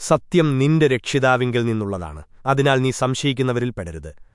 സത്യം നിന്റെ രക്ഷിതാവിങ്കിൽ നിന്നുള്ളതാണ്. അതിനാൽ നീ സംശയിക്കുന്നവരിൽ പെടരുത്.